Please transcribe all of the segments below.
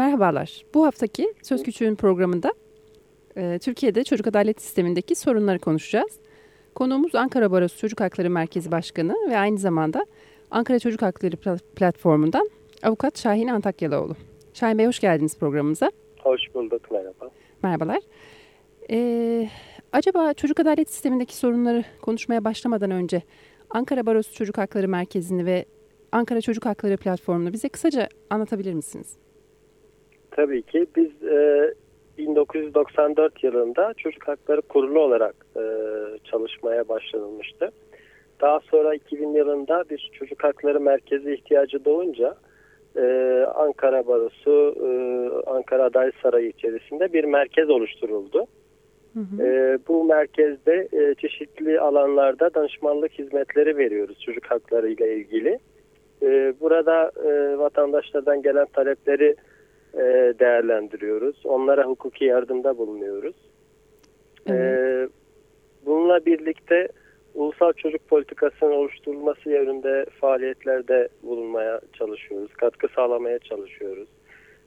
Merhabalar. Bu haftaki Söz Küçüğün programında e, Türkiye'de çocuk adalet sistemindeki sorunları konuşacağız. Konuğumuz Ankara Barosu Çocuk Hakları Merkezi Başkanı ve aynı zamanda Ankara Çocuk Hakları Platformu'ndan Avukat Şahin Antakyalıoğlu. Şahin Bey hoş geldiniz programımıza. Hoş bulduk, merhaba. Merhabalar. Ee, acaba çocuk adalet sistemindeki sorunları konuşmaya başlamadan önce Ankara Barosu Çocuk Hakları Merkezi'ni ve Ankara Çocuk Hakları Platformu'nu bize kısaca anlatabilir misiniz? Tabii ki. Biz e, 1994 yılında Çocuk Hakları Kurulu olarak e, çalışmaya başlanılmıştı. Daha sonra 2000 yılında bir Çocuk Hakları Merkezi ihtiyacı doğunca e, Ankara Barosu, e, Ankara Adalet Sarayı içerisinde bir merkez oluşturuldu. Hı hı. E, bu merkezde e, çeşitli alanlarda danışmanlık hizmetleri veriyoruz çocuk hakları ile ilgili. E, burada e, vatandaşlardan gelen talepleri e, değerlendiriyoruz. Onlara hukuki yardımda bulunuyoruz. Evet. bununla birlikte ulusal çocuk politikasının oluşturulması yönünde faaliyetlerde bulunmaya çalışıyoruz. Katkı sağlamaya çalışıyoruz.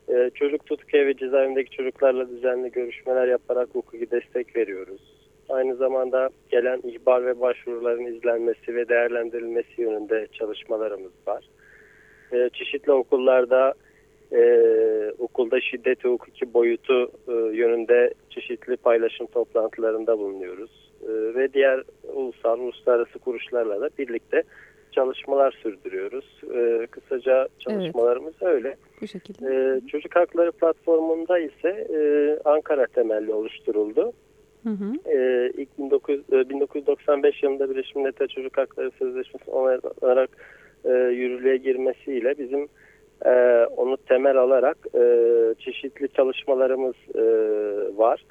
E, çocuk tutuk evi cezaevindeki çocuklarla düzenli görüşmeler yaparak hukuki destek veriyoruz. Aynı zamanda gelen ihbar ve başvuruların izlenmesi ve değerlendirilmesi yönünde çalışmalarımız var. E, çeşitli okullarda e, okulda şiddet hukuki boyutu e, yönünde çeşitli paylaşım toplantılarında bulunuyoruz. E, ve diğer ulusal, uluslararası kuruluşlarla da birlikte çalışmalar sürdürüyoruz. E, kısaca çalışmalarımız evet. öyle. Bu şekilde. E, Çocuk Hakları Platformu'nda ise e, Ankara temelli oluşturuldu. Hı hı. E, ilk 19, e, 1995 yılında Birleşmiş Milletler Çocuk Hakları Sözleşmesi olarak e, yürürlüğe girmesiyle bizim e, onu temel alarak e, çeşitli çalışmalarımız e, var.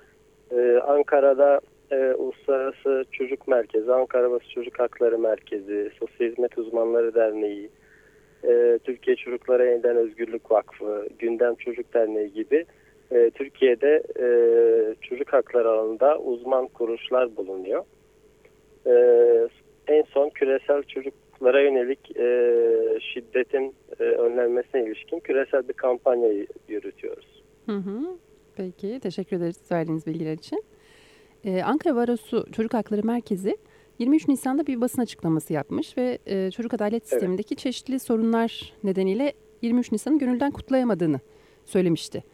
E, Ankara'da e, Uluslararası Çocuk Merkezi, Ankara Bası Çocuk Hakları Merkezi, Sosyal Hizmet Uzmanları Derneği, e, Türkiye Çocuklara Yeniden Özgürlük Vakfı, Gündem Çocuk Derneği gibi e, Türkiye'de e, çocuk hakları alanında uzman kuruluşlar bulunuyor. E, en son küresel çocuk çocuklara yönelik e, şiddetin e, önlenmesine ilişkin küresel bir kampanyayı yürütüyoruz. Hı hı. Peki, teşekkür ederiz verdiğiniz bilgiler için. Ee, Ankara Barosu Çocuk Hakları Merkezi 23 Nisan'da bir basın açıklaması yapmış ve e, çocuk adalet sistemindeki evet. çeşitli sorunlar nedeniyle 23 Nisan'ı gönülden kutlayamadığını söylemişti.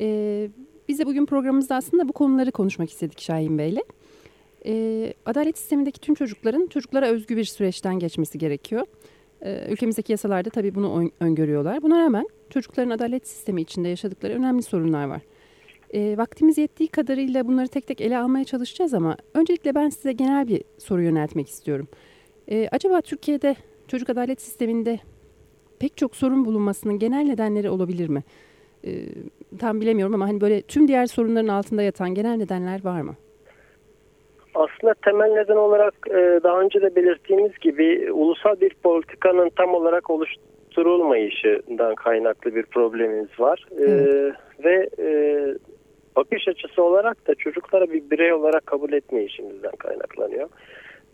Ee, biz de bugün programımızda aslında bu konuları konuşmak istedik Şahin Bey'le. E, adalet sistemindeki tüm çocukların çocuklara özgü bir süreçten geçmesi gerekiyor. E, ülkemizdeki yasalarda tabii bunu öngörüyorlar. Buna rağmen çocukların adalet sistemi içinde yaşadıkları önemli sorunlar var. E, vaktimiz yettiği kadarıyla bunları tek tek ele almaya çalışacağız ama öncelikle ben size genel bir soru yöneltmek istiyorum. E, acaba Türkiye'de çocuk adalet sisteminde pek çok sorun bulunmasının genel nedenleri olabilir mi? E, tam bilemiyorum ama hani böyle tüm diğer sorunların altında yatan genel nedenler var mı? Aslında temel neden olarak e, daha önce de belirttiğimiz gibi ulusal bir politikanın tam olarak oluşturulmayışından kaynaklı bir problemimiz var. E. Ve e, bakış açısı olarak da çocuklara bir birey olarak kabul etmeyişimizden kaynaklanıyor.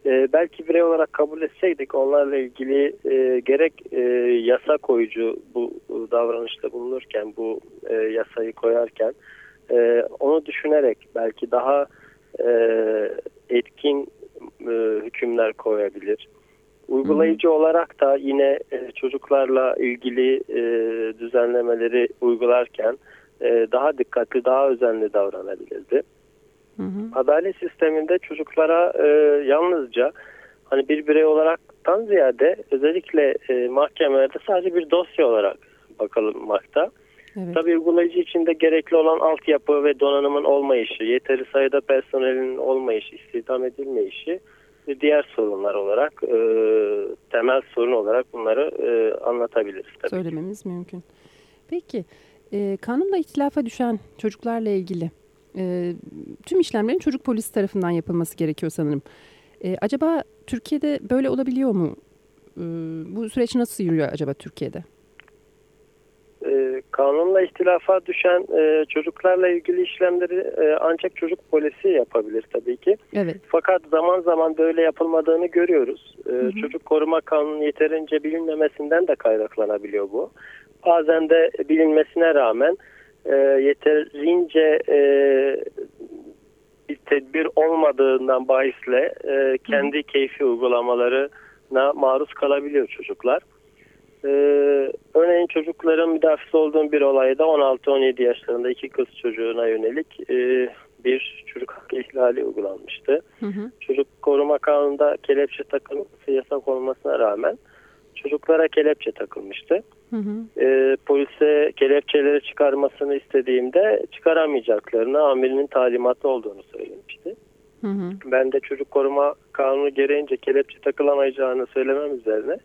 belki birey olarak kabul etseydik onlarla ilgili gerek yasa koyucu bu davranışta bulunurken bu yasayı koyarken onu düşünerek belki daha e, etkin e, hükümler koyabilir. Uygulayıcı Hı. olarak da yine e, çocuklarla ilgili e, düzenlemeleri uygularken e, daha dikkatli, daha özenli davranabilirdi. Hı hı. Adalet sisteminde çocuklara e, yalnızca hani bir birey olaraktan ziyade özellikle e, mahkemelerde sadece bir dosya olarak bakılmakta. Evet. Tabii uygulayıcı için de gerekli olan altyapı ve donanımın olmayışı, yeteri sayıda personelin olmayışı, istihdam edilmeyişi ve diğer sorunlar olarak e, temel sorun olarak bunları e, anlatabiliriz. Tabii. Söylememiz mümkün. Peki e, kanunla ihtilafa düşen çocuklarla ilgili e, tüm işlemlerin çocuk polisi tarafından yapılması gerekiyor sanırım. E, acaba Türkiye'de böyle olabiliyor mu? E, bu süreç nasıl yürüyor acaba Türkiye'de? E, kanunla ihtilafa düşen e, çocuklarla ilgili işlemleri e, ancak çocuk polisi yapabilir tabii ki. Evet. Fakat zaman zaman böyle yapılmadığını görüyoruz. E, hı hı. Çocuk koruma kanunu yeterince bilinmemesinden de kaynaklanabiliyor bu. bazen de bilinmesine rağmen e, yeterince e, bir tedbir olmadığından bahisle e, kendi keyfi uygulamalarına maruz kalabiliyor çocuklar. E, örneğin çocukların müdafisi olduğum bir olayda 16-17 yaşlarında iki kız çocuğuna yönelik e, bir çocuk hakkı ihlali uygulanmıştı. Hı hı. Çocuk koruma kanununda kelepçe takılması yasak olmasına rağmen çocuklara kelepçe takılmıştı. Hı hı. E, polise kelepçeleri çıkarmasını istediğimde çıkaramayacaklarını amirinin talimatı olduğunu söylemişti. Hı hı. Ben de çocuk koruma kanunu gereğince kelepçe takılamayacağını söylemem üzerine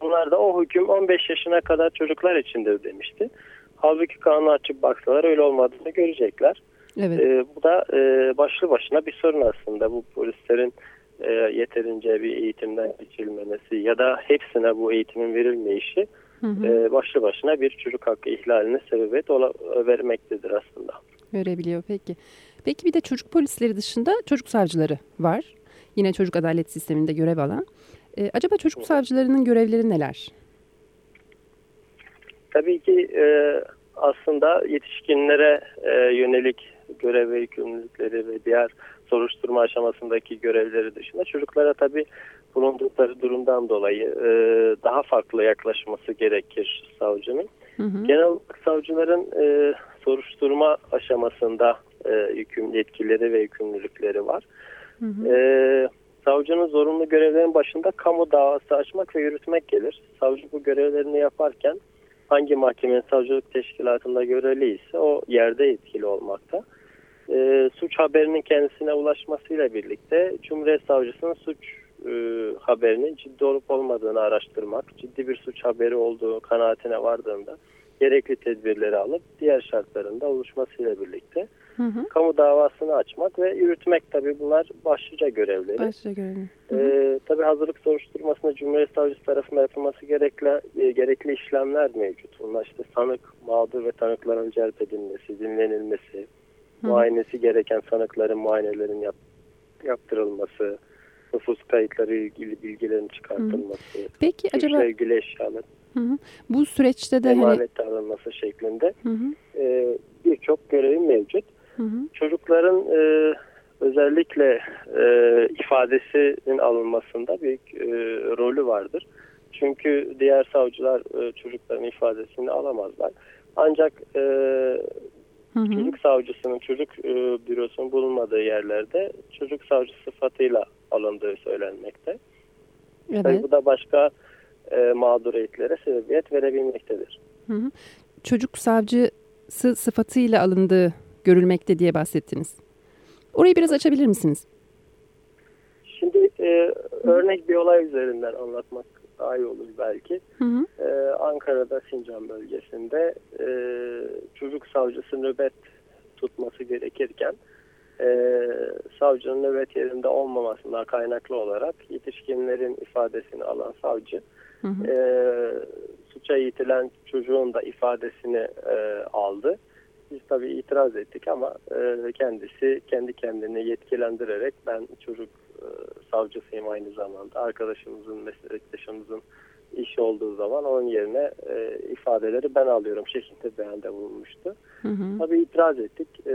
bunlar da o hüküm 15 yaşına kadar çocuklar içindir demişti. Halbuki kanunu açıp baksalar öyle olmadığını görecekler. Evet. E, bu da e, başlı başına bir sorun aslında. Bu polislerin e, yeterince bir eğitimden geçilmemesi ya da hepsine bu eğitimin verilmeyişi hı hı. E, başlı başına bir çocuk hakkı ihlaline sebebiyet vermektedir aslında. Görebiliyor peki. Peki bir de çocuk polisleri dışında çocuk savcıları var. Yine çocuk adalet sisteminde görev alan. E, acaba çocuk savcılarının görevleri neler? Tabii ki e, aslında yetişkinlere e, yönelik görev ve yükümlülükleri ve diğer soruşturma aşamasındaki görevleri dışında çocuklara tabii bulundukları durumdan dolayı e, daha farklı yaklaşması gerekir savcının. Hı hı. Genel olarak savcıların e, soruşturma aşamasında e, yüküm, yetkileri ve yükümlülükleri var. Hı hı. E, savcının zorunlu görevlerin başında kamu davası açmak ve yürütmek gelir. Savcı bu görevlerini yaparken hangi mahkemenin savcılık teşkilatında görevli ise o yerde etkili olmakta e, suç haberinin kendisine ulaşmasıyla birlikte Cumhuriyet Savcısının suç e, haberinin ciddi olup olmadığını araştırmak, ciddi bir suç haberi olduğu kanaatine vardığında gerekli tedbirleri alıp diğer şartlarında oluşmasıyla birlikte hı hı. kamu davasını açmak ve yürütmek tabi bunlar başlıca görevleri. Başlıca görevleri. Ee, tabi hazırlık soruşturmasında Cumhuriyet Savcısı tarafından yapılması gerekli, e, gerekli işlemler mevcut. Bunlar işte sanık, mağdur ve tanıkların celp edilmesi, dinlenilmesi, muayenesi gereken sanıkların muayenelerin yap, yaptırılması, nüfus kayıtları ilgili bilgilerin çıkartılması, hı. Peki acaba ilgili eşyalar. Hı hı. Bu süreçte de emanet hani... alınması şeklinde e, birçok görevi mevcut. Hı hı. Çocukların e, özellikle e, ifadesinin alınmasında büyük e, rolü vardır. Çünkü diğer savcılar e, çocukların ifadesini alamazlar. Ancak e, Hı hı. Çocuk savcısının çocuk e, bürosunun bulunmadığı yerlerde çocuk savcı sıfatıyla alındığı söylenmekte. Evet. Tabii bu da başka e, mağduriyetlere sebebiyet verebilmektedir. Hı hı. Çocuk savcısı sıfatıyla alındığı görülmekte diye bahsettiniz. Orayı biraz açabilir misiniz? Şimdi e, örnek bir olay üzerinden anlatmak daha iyi olur belki. Hı hı. Ee, Ankara'da Sincan bölgesinde e, çocuk savcısı nöbet tutması gerekirken e, savcının nöbet yerinde olmamasından kaynaklı olarak yetişkinlerin ifadesini alan savcı hı hı. E, suça itilen çocuğun da ifadesini e, aldı. Biz tabii itiraz ettik ama e, kendisi kendi kendini yetkilendirerek ben çocuk e, savcısıyım aynı zamanda. Arkadaşımızın, meslektaşımızın işi olduğu zaman onun yerine e, ifadeleri ben alıyorum şeklinde beyanda bulunmuştu. Hı hı. Tabii itiraz ettik. E,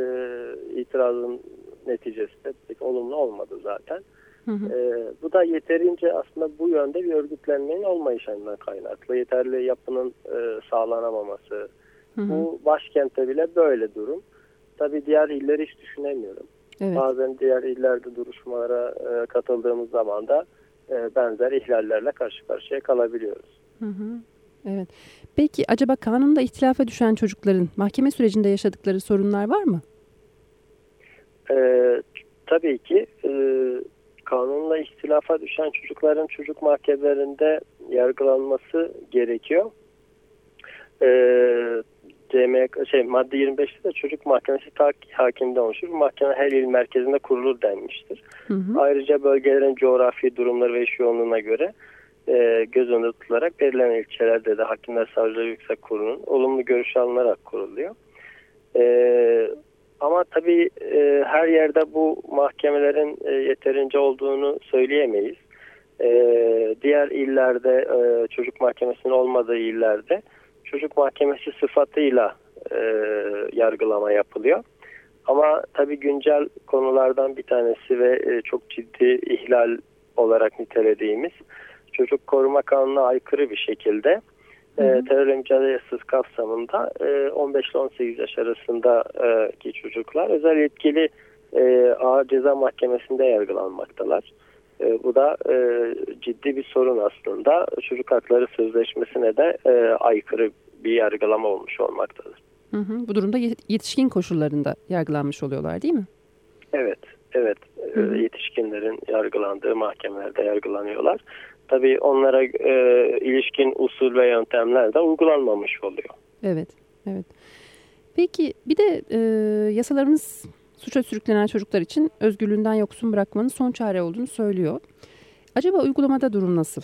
itirazın neticesi de pek olumlu olmadı zaten. Hı hı. E, bu da yeterince aslında bu yönde bir örgütlenmenin olmayışından kaynaklı. Yeterli yapının e, sağlanamaması. Hı hı. Bu başkentte bile böyle durum. Tabii diğer illeri hiç düşünemiyorum. Evet. Bazen diğer illerde duruşmalara e, katıldığımız zaman da e, benzer ihlallerle karşı karşıya kalabiliyoruz. Hı hı. Evet. Peki acaba kanunda ihtilafa düşen çocukların mahkeme sürecinde yaşadıkları sorunlar var mı? Ee, tabii ki e, kanunla ihtilafa düşen çocukların çocuk mahkemelerinde yargılanması gerekiyor. Ee, CMK şey madde 25'te de çocuk mahkemesi tak hakimde oluşur. Mahkeme her il merkezinde kurulur denmiştir. Hı hı. Ayrıca bölgelerin coğrafi durumları ve iş yoğunluğuna göre e, göz önünde tutularak belirlenen ilçelerde de Hakimler Savcıları Yüksek Kurulu'nun olumlu görüş alınarak kuruluyor. E, ama tabii e, her yerde bu mahkemelerin e, yeterince olduğunu söyleyemeyiz. E, diğer illerde e, çocuk mahkemesinin olmadığı illerde çocuk mahkemesi sıfatıyla e, yargılama yapılıyor. Ama tabii güncel konulardan bir tanesi ve e, çok ciddi ihlal olarak nitelediğimiz çocuk koruma kanununa aykırı bir şekilde e, terörle mücadele yasası kapsamında e, 15 ile 18 yaş arasındaki çocuklar özel yetkili e, ağır ceza mahkemesinde yargılanmaktalar. E, bu da e, ciddi bir sorun aslında. Çocuk hakları sözleşmesine de e, aykırı bir yargılama olmuş olmaktadır. Hı hı. Bu durumda yetişkin koşullarında yargılanmış oluyorlar değil mi? Evet, evet. Hı hı. Yetişkinlerin yargılandığı mahkemelerde yargılanıyorlar. Tabii onlara e, ilişkin usul ve yöntemler de uygulanmamış oluyor. Evet, evet. Peki bir de e, yasalarımız suça sürüklenen çocuklar için özgürlüğünden yoksun bırakmanın son çare olduğunu söylüyor. Acaba uygulamada durum nasıl?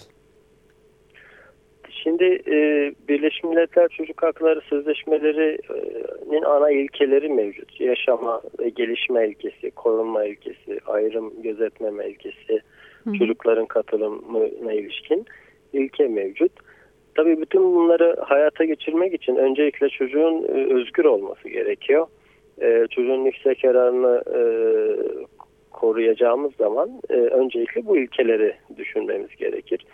Şimdi e, Birleşmiş Milletler Çocuk Hakları Sözleşmelerinin ana ilkeleri mevcut. Yaşama ve gelişme ilkesi, korunma ilkesi, ayrım gözetmeme ilkesi, Hı. çocukların katılımına ilişkin ilke mevcut. Tabii bütün bunları hayata geçirmek için öncelikle çocuğun e, özgür olması gerekiyor. E, çocuğun yüksek yararını e, koruyacağımız zaman e, öncelikle bu ilkeleri düşünmemiz gerekir.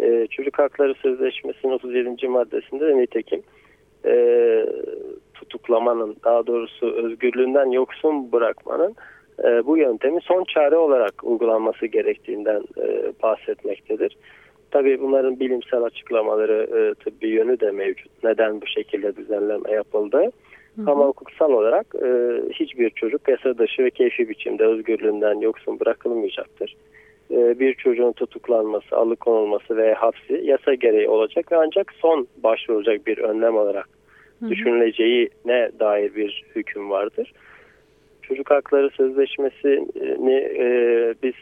E, Çocuk Hakları Sözleşmesi'nin 37. maddesinde de nitekim e, tutuklamanın daha doğrusu özgürlüğünden yoksun bırakmanın e, bu yöntemi son çare olarak uygulanması gerektiğinden e, bahsetmektedir. Tabii bunların bilimsel açıklamaları e, tıbbi yönü de mevcut. Neden bu şekilde düzenleme yapıldı? Hı hı. Ama hukuksal olarak e, hiçbir çocuk yasa dışı ve keyfi biçimde özgürlüğünden yoksun bırakılmayacaktır. E, bir çocuğun tutuklanması, alıkonulması veya hapsi yasa gereği olacak ve ancak son başvurulacak bir önlem olarak hı hı. düşünüleceğine dair bir hüküm vardır. Çocuk Hakları Sözleşmesi'ni e, biz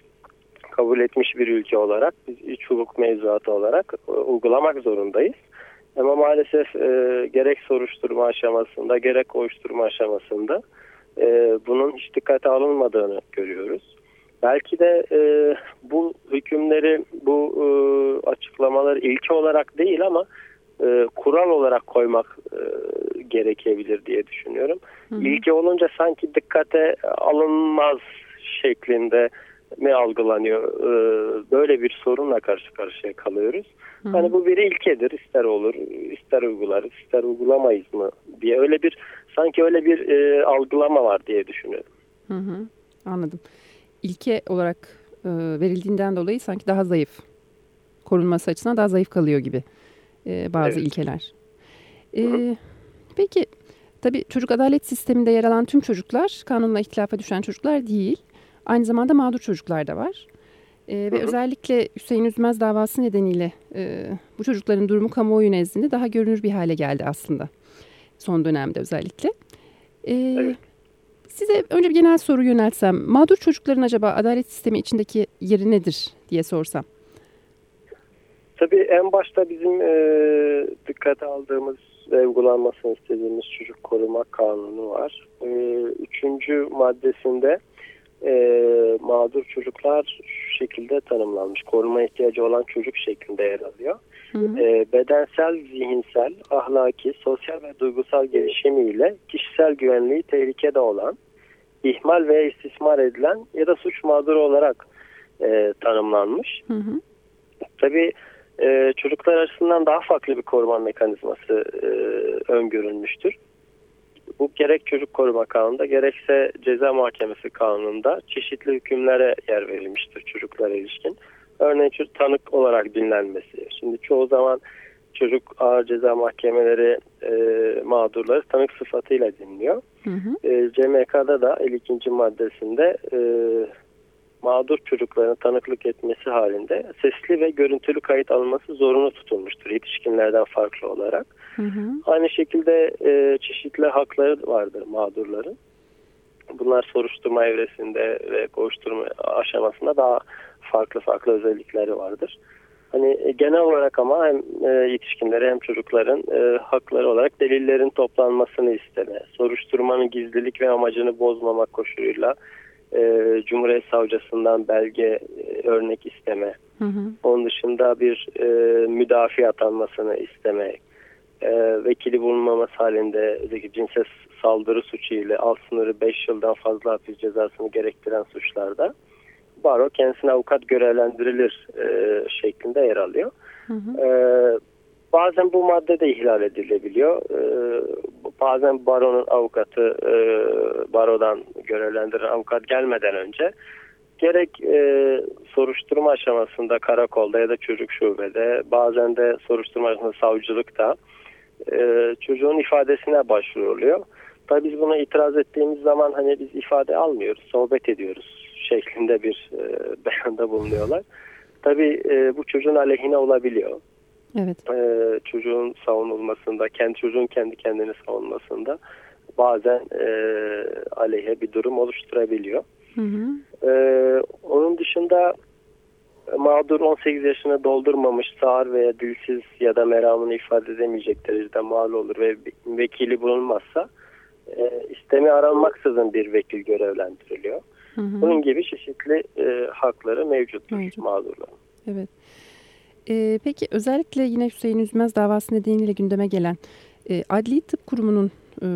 kabul etmiş bir ülke olarak, biz iç hukuk mevzuatı olarak e, uygulamak zorundayız. Ama maalesef e, gerek soruşturma aşamasında gerek koşturma aşamasında e, bunun hiç dikkate alınmadığını görüyoruz. Belki de e, bu hükümleri, bu e, açıklamaları ilke olarak değil ama e, kural olarak koymak e, gerekebilir diye düşünüyorum. Hı hı. İlke olunca sanki dikkate alınmaz şeklinde mi algılanıyor? E, böyle bir sorunla karşı karşıya kalıyoruz. Hı hı. Hani bu bir ilkedir. ister olur, ister uygularız, ister uygulamayız mı diye öyle bir sanki öyle bir e, algılama var diye düşünüyorum. Hı hı. Anladım. İlke olarak e, verildiğinden dolayı sanki daha zayıf korunması açısından daha zayıf kalıyor gibi e, bazı evet. ilkeler. E, peki tabii çocuk adalet sisteminde yer alan tüm çocuklar kanunla ihtilafa düşen çocuklar değil. Aynı zamanda mağdur çocuklar da var. E, ve hı hı. özellikle Hüseyin Üzmez davası nedeniyle e, bu çocukların durumu kamuoyu nezdinde daha görünür bir hale geldi aslında. Son dönemde özellikle. E, evet. Size önce bir genel soru yöneltsem. Mağdur çocukların acaba adalet sistemi içindeki yeri nedir diye sorsam. Tabii en başta bizim e, dikkate aldığımız ve uygulanmasını istediğimiz çocuk koruma kanunu var. E, üçüncü maddesinde e, mağdur çocuklar şu şekilde tanımlanmış. Koruma ihtiyacı olan çocuk şeklinde yer alıyor. Hı hı. E, bedensel, zihinsel, ahlaki, sosyal ve duygusal gelişimiyle kişisel güvenliği tehlikede olan, ihmal veya istismar edilen ya da suç mağduru olarak e, tanımlanmış. Hı hı. Tabii e, çocuklar açısından daha farklı bir koruma mekanizması e, öngörülmüştür. Bu gerek çocuk koruma kanununda gerekse ceza mahkemesi kanununda çeşitli hükümlere yer verilmiştir çocuklara ilişkin. Örneğin çocuk tanık olarak dinlenmesi. Şimdi çoğu zaman çocuk ağır ceza mahkemeleri e, mağdurları tanık sıfatıyla dinliyor. Hı hı. E, CMK'da da 52. maddesinde e, mağdur çocukların tanıklık etmesi halinde sesli ve görüntülü kayıt alınması zorunlu tutulmuştur yetişkinlerden farklı olarak. Hı hı. Aynı şekilde e, çeşitli hakları vardır mağdurların. Bunlar soruşturma evresinde ve koşturma aşamasında daha farklı farklı özellikleri vardır. Hani e, genel olarak ama hem e, yetişkinlere hem çocukların e, hakları olarak delillerin toplanmasını isteme, soruşturmanın gizlilik ve amacını bozmamak koşuluyla e, Cumhuriyet Savcısından belge e, örnek isteme, hı hı. onun dışında bir e, müdafi atanmasını isteme e, vekili bulunmaması halinde özellikle cinsel saldırı suçu ile alt sınırı 5 yıldan fazla hapis cezasını gerektiren suçlarda baro kendisine avukat görevlendirilir e, şeklinde yer alıyor. Hı hı. E, bazen bu madde de ihlal edilebiliyor. E, bazen baronun avukatı e, barodan görevlendiren avukat gelmeden önce gerek e, soruşturma aşamasında karakolda ya da çocuk şubede bazen de soruşturma aşamasında savcılıkta e, çocuğun ifadesine başvuruluyor. Tabii biz buna itiraz ettiğimiz zaman hani biz ifade almıyoruz, sohbet ediyoruz şeklinde bir e, beyanda bulunuyorlar. Tabii e, bu çocuğun aleyhine olabiliyor. Evet. E, çocuğun savunulmasında, kendi çocuğun kendi kendini savunmasında bazen e, aleyhe bir durum oluşturabiliyor. Hı hı. E, onun dışında mağdur 18 yaşını doldurmamış, sağır veya dilsiz ya da meramını ifade edemeyecek derecede mal olur ve vekili bulunmazsa e, istemi aranmaksızın bir vekil görevlendiriliyor. Hı hı. Bunun gibi çeşitli e, hakları mevcuttur Mevcut. mağdurların. Evet. E, peki özellikle yine Hüseyin Üzmez davası nedeniyle gündeme gelen e, Adli Tıp Kurumu'nun e,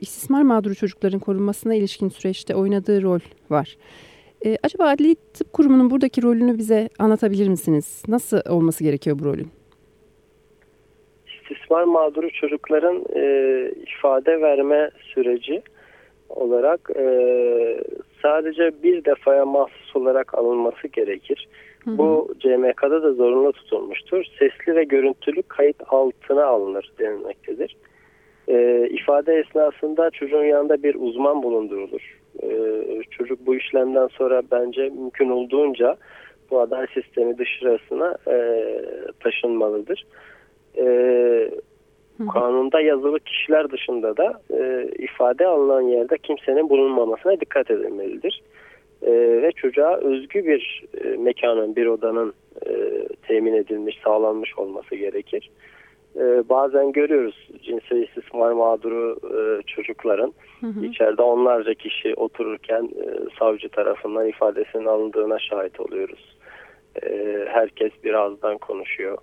istismar mağduru çocukların korunmasına ilişkin süreçte oynadığı rol var. E, acaba Adli Tıp Kurumu'nun buradaki rolünü bize anlatabilir misiniz? Nasıl olması gerekiyor bu rolün? İstismar mağduru çocukların e, ifade verme süreci olarak e, sadece bir defaya mahsus olarak alınması gerekir. Bu CMK'da da zorunlu tutulmuştur. Sesli ve görüntülü kayıt altına alınır denilmektedir. E, ifade esnasında çocuğun yanında bir uzman bulundurulur. E, çocuk bu işlemden sonra bence mümkün olduğunca bu adalet sistemi dışarısına e, taşınmalıdır. E, Kanunda yazılı kişiler dışında da e, ifade alınan yerde kimsenin bulunmamasına dikkat edilmelidir. E, ve çocuğa özgü bir e, mekanın, bir odanın e, temin edilmiş, sağlanmış olması gerekir. E, bazen görüyoruz cinsel istismar mağduru e, çocukların hı hı. içeride onlarca kişi otururken e, savcı tarafından ifadesinin alındığına şahit oluyoruz. E, herkes birazdan konuşuyor.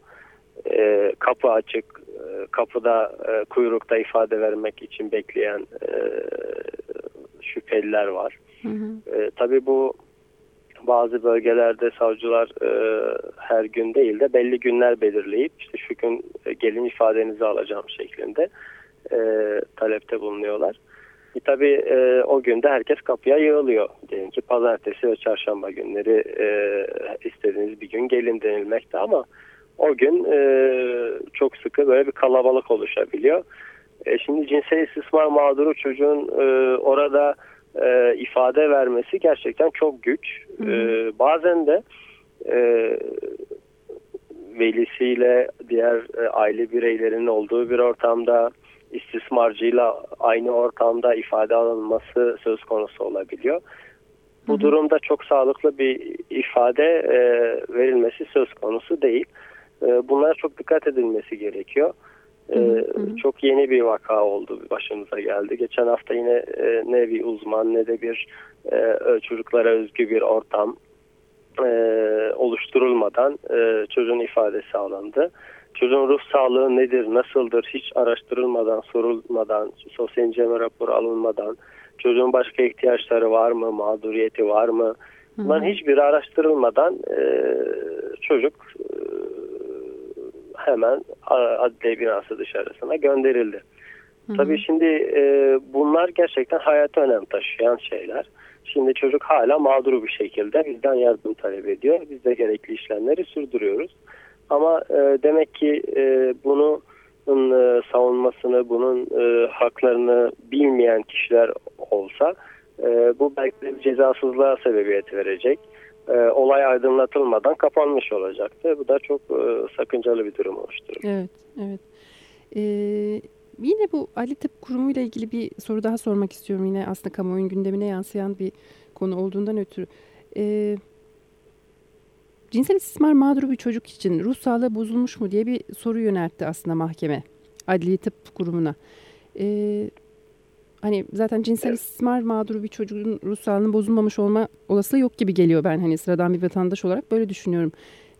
E, kapı açık, e, kapıda e, kuyrukta ifade vermek için bekleyen e, şüpheliler var. E, tabii bu bazı bölgelerde savcılar e, her gün değil de belli günler belirleyip işte şu gün e, gelin ifadenizi alacağım şeklinde e, talepte bulunuyorlar. E, tabii e, o günde herkes kapıya yığılıyor. Diyelim ki pazartesi ve çarşamba günleri e, istediğiniz bir gün gelin denilmekte ama o gün e, çok sıkı böyle bir kalabalık oluşabiliyor. E, şimdi cinsel istismar mağduru çocuğun e, orada e, ifade vermesi gerçekten çok güç. E, bazen de e, velisiyle diğer e, aile bireylerinin olduğu bir ortamda istismarcıyla aynı ortamda ifade alınması söz konusu olabiliyor. Bu durumda çok sağlıklı bir ifade e, verilmesi söz konusu değil. E, bunlara çok dikkat edilmesi gerekiyor. Hı hı. Çok yeni bir vaka oldu başımıza geldi. Geçen hafta yine e, ne bir uzman ne de bir e, çocuklara özgü bir ortam e, oluşturulmadan çocuğun ifadesi alındı. Çocuğun ruh sağlığı nedir, nasıldır hiç araştırılmadan, sorulmadan, sosyal inceleme raporu alınmadan, çocuğun başka ihtiyaçları var mı, mağduriyeti var mı? Bunların hiçbir araştırılmadan çocuk hemen adliye binası dışarısına gönderildi. Hı hı. Tabii şimdi e, bunlar gerçekten hayata önem taşıyan şeyler. Şimdi çocuk hala mağdur bir şekilde bizden yardım talep ediyor. Biz de gerekli işlemleri sürdürüyoruz. Ama e, demek ki e, bunu e, savunmasını, bunun e, haklarını bilmeyen kişiler olsa e, bu belki de cezasızlığa sebebiyet verecek e, olay aydınlatılmadan kapanmış olacaktı. Bu da çok e, sakıncalı bir durum oluşturur. Evet, evet. Ee, yine bu Ali Tıp Kurumu ile ilgili bir soru daha sormak istiyorum. Yine aslında kamuoyun gündemine yansıyan bir konu olduğundan ötürü. Ee, cinsel istismar mağduru bir çocuk için ruh sağlığı bozulmuş mu diye bir soru yöneltti aslında mahkeme. Adli Tıp Kurumu'na. Ee, hani zaten cinsel evet. istismar mağduru bir çocuğun ruh sağlığının bozulmamış olma olasılığı yok gibi geliyor ben hani sıradan bir vatandaş olarak böyle düşünüyorum.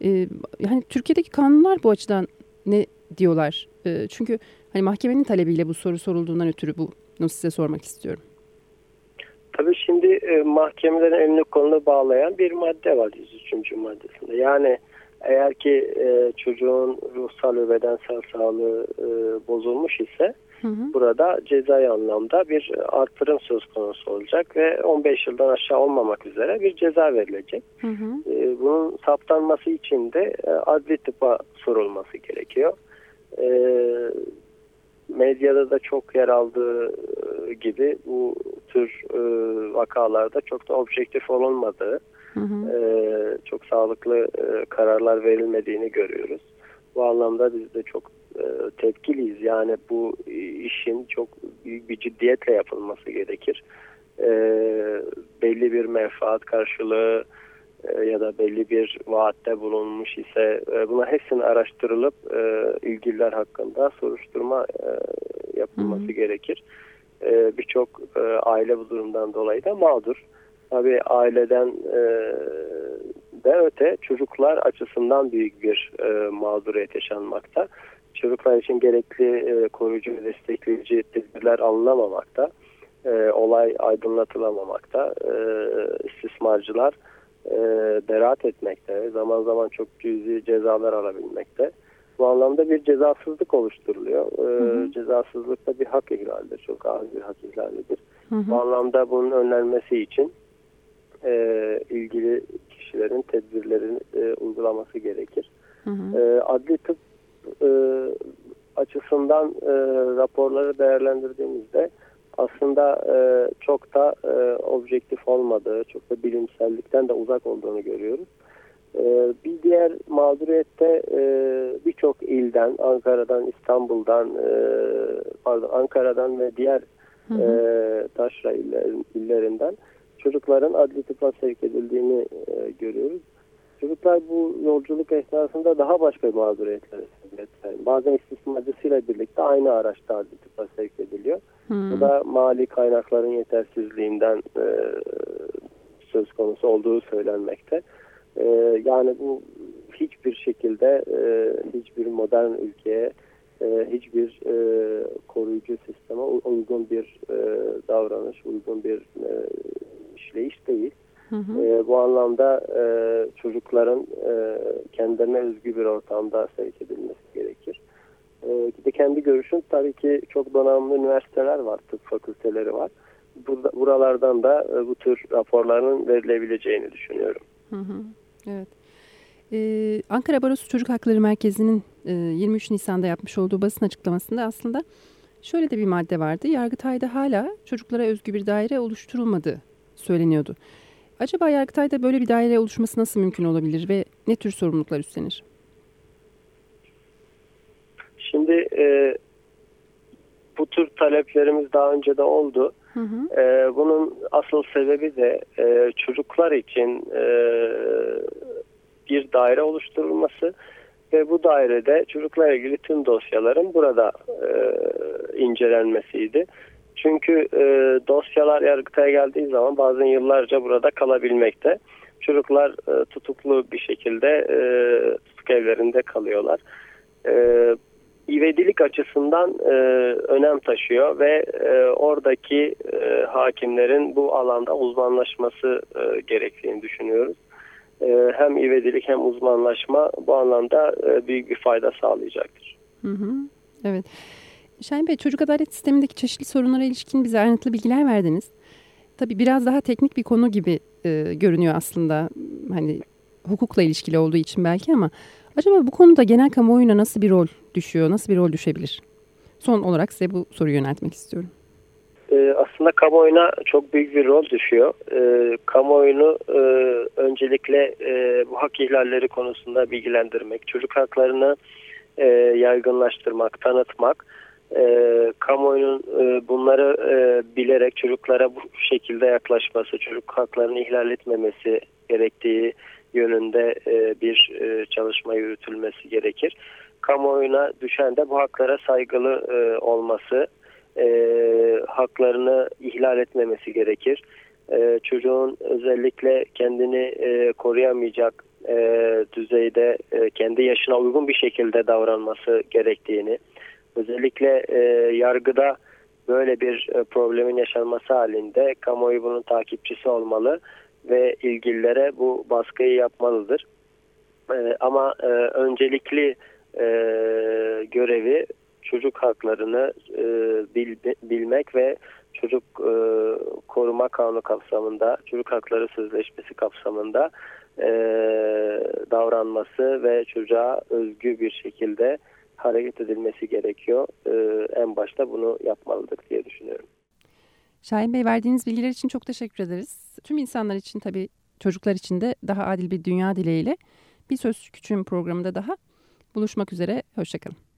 Ee, hani Türkiye'deki kanunlar bu açıdan ne diyorlar? E, çünkü hani mahkemenin talebiyle bu soru sorulduğundan ötürü bunu size sormak istiyorum. Tabii şimdi e, mahkemelerin elini kolunu bağlayan bir madde var 103. maddesinde. Yani eğer ki e, çocuğun ruhsal ve bedensel sağlığı e, bozulmuş ise hı hı. burada cezai anlamda bir artırım söz konusu olacak ve 15 yıldan aşağı olmamak üzere bir ceza verilecek. Hı hı. E, bunun saptanması için de e, adli tıpa sorulması gerekiyor. E, medyada da çok yer aldığı e, gibi bu tür e, vakalarda çok da objektif olunmadığı, hı hı. E, çok sağlıklı e, kararlar verilmediğini görüyoruz. Bu anlamda biz de çok e, tepkiliyiz. Yani bu işin çok büyük bir ciddiyetle yapılması gerekir. E, belli bir menfaat karşılığı e, ya da belli bir vaatte bulunmuş ise e, buna hepsini araştırılıp e, ilgililer hakkında soruşturma e, yapılması Hı-hı. gerekir. E, Birçok e, aile bu durumdan dolayı da mağdur. Tabii aileden e, de öte çocuklar açısından büyük bir e, mağduriyet yaşanmakta. Çocuklar için gerekli e, koruyucu ve destekleyici tedbirler alınamamakta. E, olay aydınlatılamamakta. E, istismarcılar e, beraat etmekte. Zaman zaman çok cüzi cezalar alabilmekte. Bu anlamda bir cezasızlık oluşturuluyor. E, hı hı. Cezasızlık da bir hak ihlalidir. Çok ağır bir hak ihlalidir. Hı hı. Bu anlamda bunun önlenmesi için e, ilgili kişilerin tedbirlerini e, uygulaması gerekir. Hı hı. E, adli tıp e, açısından e, raporları değerlendirdiğimizde aslında e, çok da e, objektif olmadığı, çok da bilimsellikten de uzak olduğunu görüyoruz. E, bir diğer mağduriyette e, birçok ilden, Ankara'dan, İstanbul'dan, e, pardon Ankara'dan ve diğer hı hı. E, taşra iller, illerinden çocukların adli tıpa sevk edildiğini e, görüyoruz. Çocuklar bu yolculuk esnasında daha başka mağduriyetlere sebebiyet yani Bazen istismarcısıyla birlikte aynı araçta tıpa sevk ediliyor. Hmm. Bu da mali kaynakların yetersizliğinden e, söz konusu olduğu söylenmekte. E, yani bu hiçbir şekilde e, hiçbir modern ülkeye e, hiçbir e, koruyucu sisteme uygun bir e, davranış, uygun bir e, işleyiş değil. Hı hı. E, bu anlamda e, çocukların e, kendilerine özgü bir ortamda sevk edilmesi gerekir. E, de kendi görüşüm tabii ki çok donanımlı üniversiteler var, tıp fakülteleri var. Burada, buralardan da e, bu tür raporların verilebileceğini düşünüyorum. Hı hı. Evet. Ee, Ankara Barosu Çocuk Hakları Merkezi'nin e, 23 Nisan'da yapmış olduğu basın açıklamasında aslında şöyle de bir madde vardı. Yargıtay'da hala çocuklara özgü bir daire oluşturulmadığı söyleniyordu. Acaba Yargıtay'da böyle bir daire oluşması nasıl mümkün olabilir ve ne tür sorumluluklar üstlenir? Şimdi e, bu tür taleplerimiz daha önce de oldu. Hı hı. E, bunun asıl sebebi de e, çocuklar için e, bir daire oluşturulması ve bu dairede çocuklarla ilgili tüm dosyaların burada e, incelenmesiydi. Çünkü e, dosyalar yargıtaya geldiği zaman bazen yıllarca burada kalabilmekte. Çocuklar e, tutuklu bir şekilde e, tutuk evlerinde kalıyorlar. E, ivedilik açısından e, önem taşıyor ve e, oradaki e, hakimlerin bu alanda uzmanlaşması e, gerektiğini düşünüyoruz. E, hem ivedilik hem uzmanlaşma bu anlamda e, büyük bir fayda sağlayacaktır. Hı hı. Evet. Şahin Bey çocuk adalet sistemindeki çeşitli sorunlara ilişkin bize ayrıntılı bilgiler verdiniz. Tabii biraz daha teknik bir konu gibi e, görünüyor aslında. Hani hukukla ilişkili olduğu için belki ama acaba bu konuda genel kamuoyuna nasıl bir rol düşüyor, nasıl bir rol düşebilir? Son olarak size bu soruyu yöneltmek istiyorum. Ee, aslında kamuoyuna çok büyük bir rol düşüyor. Ee, kamuoyunu e, öncelikle e, bu hak ihlalleri konusunda bilgilendirmek, çocuk haklarını e, yaygınlaştırmak, tanıtmak e, kamuoyunun e, bunları e, bilerek çocuklara bu şekilde yaklaşması, çocuk haklarını ihlal etmemesi gerektiği yönünde e, bir e, çalışma yürütülmesi gerekir. Kamuoyuna düşen de bu haklara saygılı e, olması, e, haklarını ihlal etmemesi gerekir. E, çocuğun özellikle kendini e, koruyamayacak e, düzeyde e, kendi yaşına uygun bir şekilde davranması gerektiğini, Özellikle e, yargıda böyle bir e, problemin yaşanması halinde kamuoyu bunun takipçisi olmalı ve ilgililere bu baskıyı yapmalıdır. E, ama e, öncelikli e, görevi çocuk haklarını e, bil, bilmek ve çocuk e, koruma kanunu kapsamında, çocuk hakları sözleşmesi kapsamında e, davranması ve çocuğa özgü bir şekilde hareket edilmesi gerekiyor. E, en başta bunu yapmalıdır diye düşünüyorum. Şahin Bey verdiğiniz bilgiler için çok teşekkür ederiz. Tüm insanlar için tabii çocuklar için de daha adil bir dünya dileğiyle bir Söz Küçüğün programında daha buluşmak üzere. Hoşçakalın.